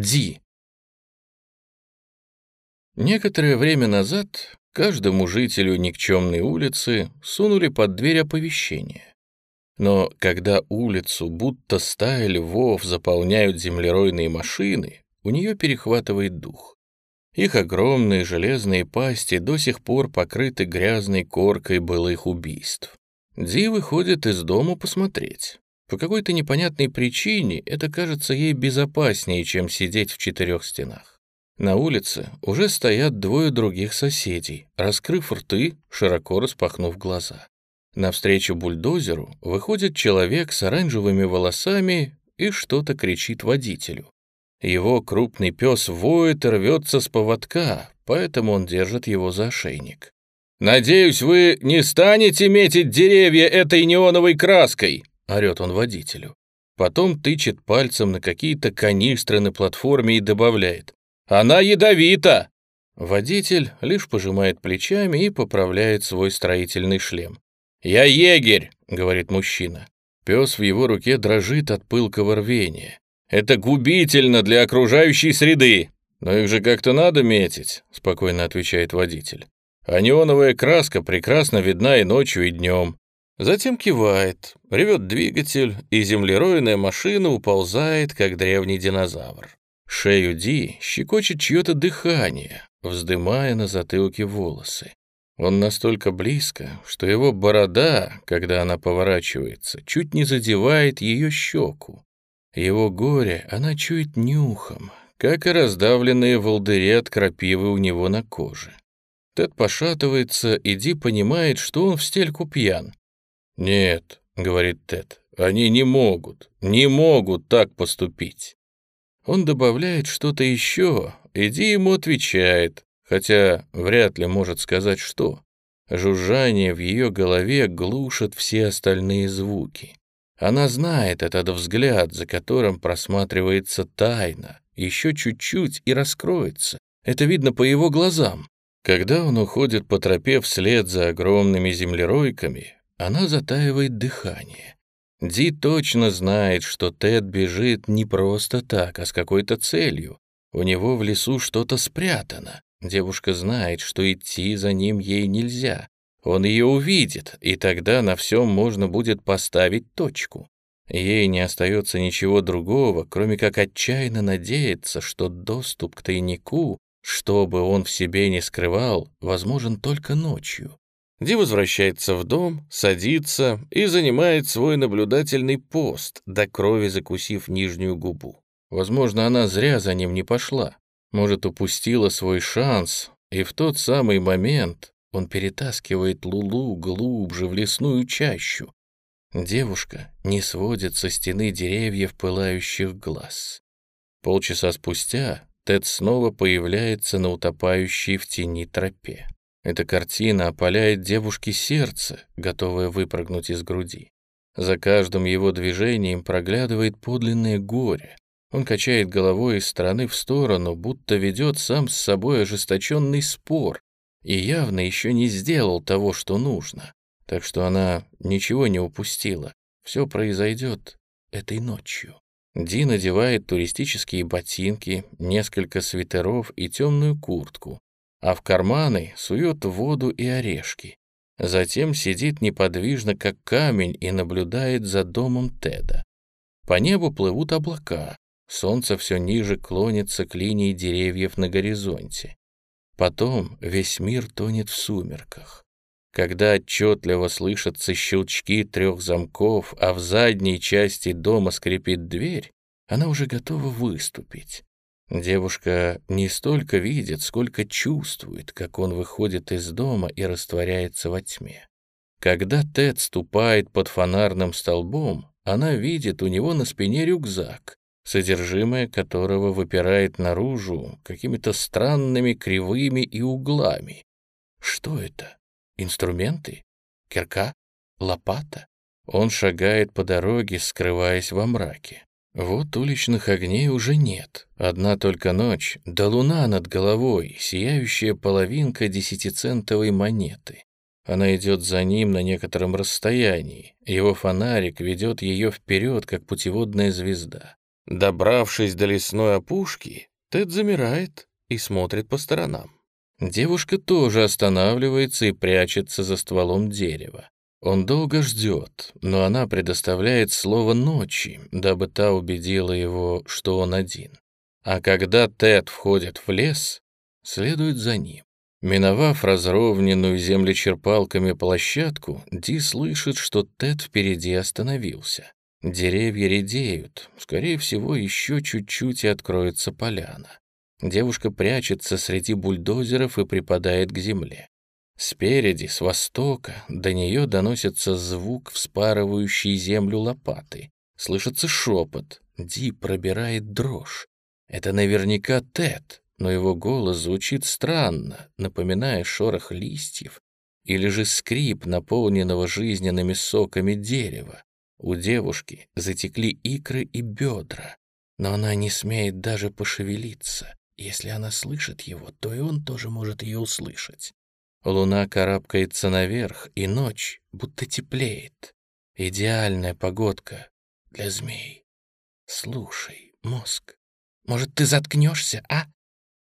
Ди. Некоторое время назад каждому жителю никчемной улицы сунули под дверь оповещение. Но когда улицу будто стая львов заполняют землеройные машины, у нее перехватывает дух. Их огромные железные пасти до сих пор покрыты грязной коркой былых убийств. Ди выходит из дома посмотреть. По какой-то непонятной причине это кажется ей безопаснее, чем сидеть в четырех стенах. На улице уже стоят двое других соседей, раскрыв рты, широко распахнув глаза. Навстречу бульдозеру выходит человек с оранжевыми волосами и что-то кричит водителю. Его крупный пес воет и рвется с поводка, поэтому он держит его за ошейник. «Надеюсь, вы не станете метить деревья этой неоновой краской!» — орет он водителю. Потом тычет пальцем на какие-то канистры на платформе и добавляет. «Она ядовита!» Водитель лишь пожимает плечами и поправляет свой строительный шлем. «Я егерь», — говорит мужчина. Пес в его руке дрожит от пылкого рвения. «Это губительно для окружающей среды». «Но их же как-то надо метить», — спокойно отвечает водитель. «А неоновая краска прекрасно видна и ночью, и днем». Затем кивает, ревет двигатель, и землеройная машина уползает, как древний динозавр. Шею Ди щекочет чье-то дыхание, вздымая на затылке волосы. Он настолько близко, что его борода, когда она поворачивается, чуть не задевает ее щеку. Его горе она чует нюхом, как и раздавленные волдыри от крапивы у него на коже. Тед пошатывается, и Ди понимает, что он в стельку пьян. «Нет», — говорит Тед, — «они не могут, не могут так поступить». Он добавляет что-то еще, и Ди ему отвечает, хотя вряд ли может сказать что. Жужжание в ее голове глушит все остальные звуки. Она знает этот взгляд, за которым просматривается тайна. Еще чуть-чуть и раскроется. Это видно по его глазам. Когда он уходит по тропе вслед за огромными землеройками, она затаивает дыхание. Ди точно знает, что Тед бежит не просто так, а с какой-то целью. У него в лесу что-то спрятано. Девушка знает, что идти за ним ей нельзя. Он ее увидит, и тогда на всем можно будет поставить точку. Ей не остается ничего другого, кроме как отчаянно надеяться, что доступ к тайнику, что бы он в себе не скрывал, возможен только ночью. Ди возвращается в дом, садится и занимает свой наблюдательный пост, до крови закусив нижнюю губу. Возможно, она зря за ним не пошла. Может, упустила свой шанс, и в тот самый момент он перетаскивает Лулу глубже в лесную чащу. Девушка не сводит со стены деревьев пылающих глаз. Полчаса спустя Тед снова появляется на утопающей в тени тропе. Эта картина опаляет девушке сердце, готовое выпрыгнуть из груди. За каждым его движением проглядывает подлинное горе, он качает головой из стороны в сторону, будто ведет сам с собой ожесточенный спор и явно еще не сделал того, что нужно. Так что она ничего не упустила. Все произойдет этой ночью. Ди надевает туристические ботинки, несколько свитеров и темную куртку, а в карманы сует воду и орешки. Затем сидит неподвижно, как камень, и наблюдает за домом Теда. По небу плывут облака, Солнце все ниже клонится к линии деревьев на горизонте. Потом весь мир тонет в сумерках. Когда отчетливо слышатся щелчки трех замков, а в задней части дома скрипит дверь, она уже готова выступить. Девушка не столько видит, сколько чувствует, как он выходит из дома и растворяется во тьме. Когда Тед ступает под фонарным столбом, она видит у него на спине рюкзак, содержимое которого выпирает наружу какими-то странными кривыми и углами. Что это? Инструменты? Кирка? Лопата? Он шагает по дороге, скрываясь во мраке. Вот уличных огней уже нет. Одна только ночь, да луна над головой, сияющая половинка десятицентовой монеты. Она идет за ним на некотором расстоянии. Его фонарик ведет ее вперед, как путеводная звезда. Добравшись до лесной опушки, Тед замирает и смотрит по сторонам. Девушка тоже останавливается и прячется за стволом дерева. Он долго ждет, но она предоставляет слово ночи, дабы та убедила его, что он один. А когда Тед входит в лес, следует за ним. Миновав разровненную землечерпалками площадку, Ди слышит, что Тед впереди остановился. Деревья редеют, скорее всего, еще чуть-чуть и откроется поляна. Девушка прячется среди бульдозеров и припадает к земле. Спереди, с востока, до нее доносится звук, вспарывающий землю лопаты. Слышится шепот. Ди пробирает дрожь. Это наверняка Тед, но его голос звучит странно, напоминая шорох листьев или же скрип наполненного жизненными соками дерева. У девушки затекли икры и бедра, но она не смеет даже пошевелиться. Если она слышит его, то и он тоже может ее услышать. Луна карабкается наверх, и ночь будто теплеет. Идеальная погодка для змей. Слушай, мозг, может, ты заткнешься, а?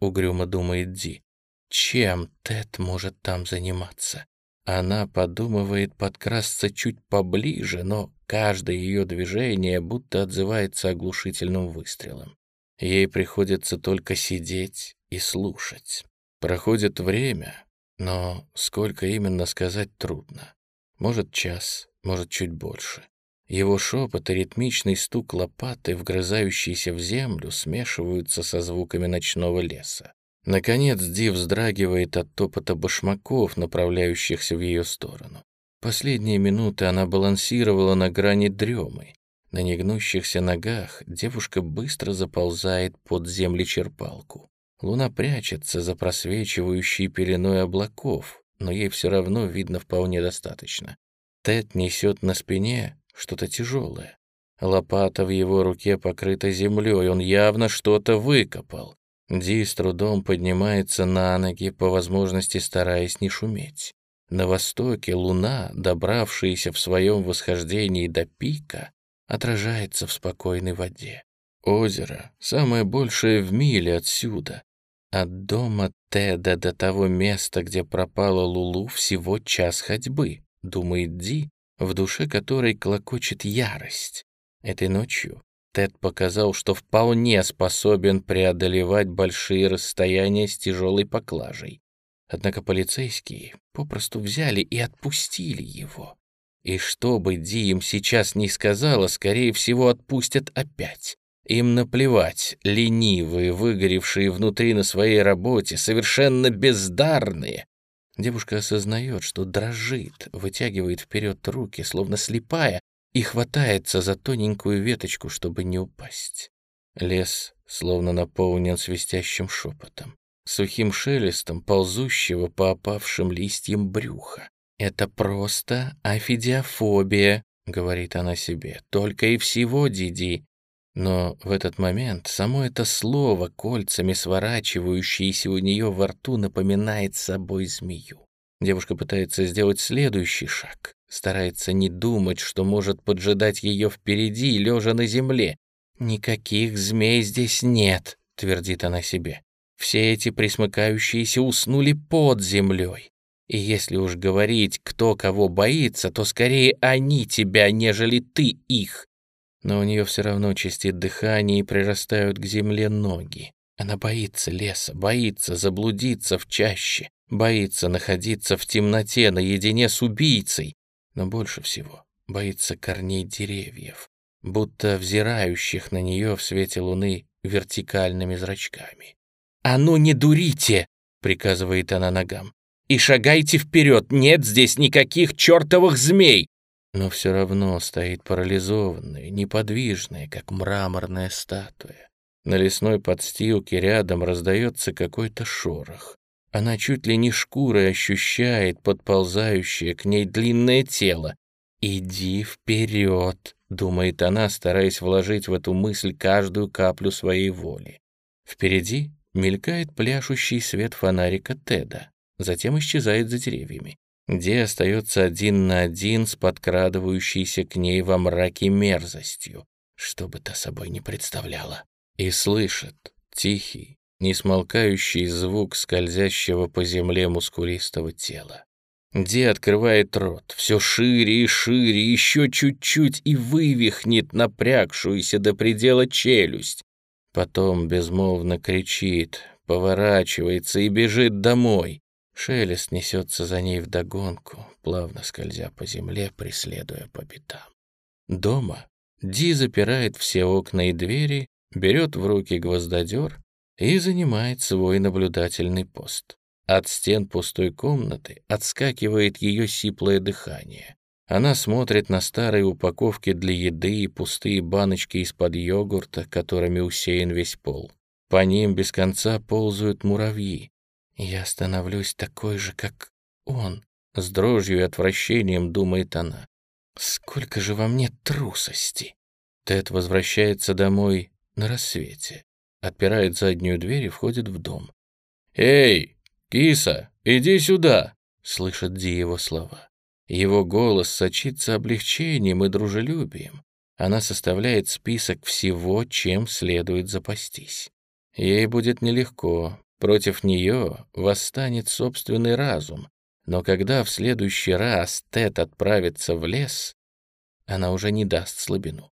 Угрюмо думает Ди. Чем Тед может там заниматься? Она подумывает подкрасться чуть поближе, но каждое ее движение будто отзывается оглушительным выстрелом. Ей приходится только сидеть и слушать. Проходит время, но сколько именно сказать трудно. Может, час, может, чуть больше. Его шепот и ритмичный стук лопаты, вгрызающиеся в землю, смешиваются со звуками ночного леса. Наконец Ди вздрагивает от топота башмаков, направляющихся в ее сторону. Последние минуты она балансировала на грани дремы. На негнущихся ногах девушка быстро заползает под землечерпалку. Луна прячется за просвечивающей пеленой облаков, но ей все равно видно вполне достаточно. Тед несет на спине что-то тяжелое. Лопата в его руке покрыта землей, он явно что-то выкопал. Ди с трудом поднимается на ноги, по возможности стараясь не шуметь. На востоке луна, добравшаяся в своем восхождении до пика, отражается в спокойной воде. Озеро, самое большее в миле отсюда. От дома Теда до того места, где пропала Лулу, всего час ходьбы, думает Ди, в душе которой клокочет ярость. Этой ночью Тед показал, что вполне способен преодолевать большие расстояния с тяжелой поклажей. Однако полицейские попросту взяли и отпустили его. И что бы Ди им сейчас не сказала, скорее всего, отпустят опять. Им наплевать, ленивые, выгоревшие внутри на своей работе, совершенно бездарные. Девушка осознает, что дрожит, вытягивает вперед руки, словно слепая, и хватается за тоненькую веточку, чтобы не упасть. Лес словно наполнен свистящим шепотом, сухим шелестом ползущего по опавшим листьям брюха. «Это просто афидиофобия», — говорит она себе, — «только и всего, Диди». Но в этот момент само это слово, кольцами сворачивающееся у нее во рту, напоминает собой змею. Девушка пытается сделать следующий шаг, старается не думать, что может поджидать ее впереди, лежа на земле. «Никаких змей здесь нет», — твердит она себе. «Все эти присмыкающиеся уснули под землей. И если уж говорить, кто кого боится, то скорее они тебя, нежели ты их. Но у нее все равно чистит дыхание и прирастают к земле ноги. Она боится леса, боится заблудиться в чаще, боится находиться в темноте наедине с убийцей, но больше всего боится корней деревьев, будто взирающих на нее в свете луны вертикальными зрачками. «А ну не дурите!» — приказывает она ногам и шагайте вперед, нет здесь никаких чертовых змей!» Но все равно стоит парализованная, неподвижная, как мраморная статуя. На лесной подстилке рядом раздается какой-то шорох. Она чуть ли не шкурой ощущает подползающее к ней длинное тело. «Иди вперед!» — думает она, стараясь вложить в эту мысль каждую каплю своей воли. Впереди мелькает пляшущий свет фонарика Теда затем исчезает за деревьями, где остается один на один с подкрадывающейся к ней во мраке мерзостью. что бы та собой не представляла, и слышит тихий, несмолкающий звук скользящего по земле мускулистого тела. Ди открывает рот, все шире и шире, еще чуть-чуть и вывихнет напрягшуюся до предела челюсть. Потом безмолвно кричит, поворачивается и бежит домой. Шелест несется за ней вдогонку, плавно скользя по земле, преследуя по пятам. Дома Ди запирает все окна и двери, берет в руки гвоздодер и занимает свой наблюдательный пост. От стен пустой комнаты отскакивает ее сиплое дыхание. Она смотрит на старые упаковки для еды и пустые баночки из-под йогурта, которыми усеян весь пол. По ним без конца ползают муравьи. «Я становлюсь такой же, как он», — с дрожью и отвращением думает она. «Сколько же во мне трусости!» Тед возвращается домой на рассвете, отпирает заднюю дверь и входит в дом. «Эй, «Киса, иди сюда!» — слышит Ди его слова. Его голос сочится облегчением и дружелюбием. Она составляет список всего, чем следует запастись. Ей будет нелегко. Против нее восстанет собственный разум. Но когда в следующий раз Тед отправится в лес, она уже не даст слабину.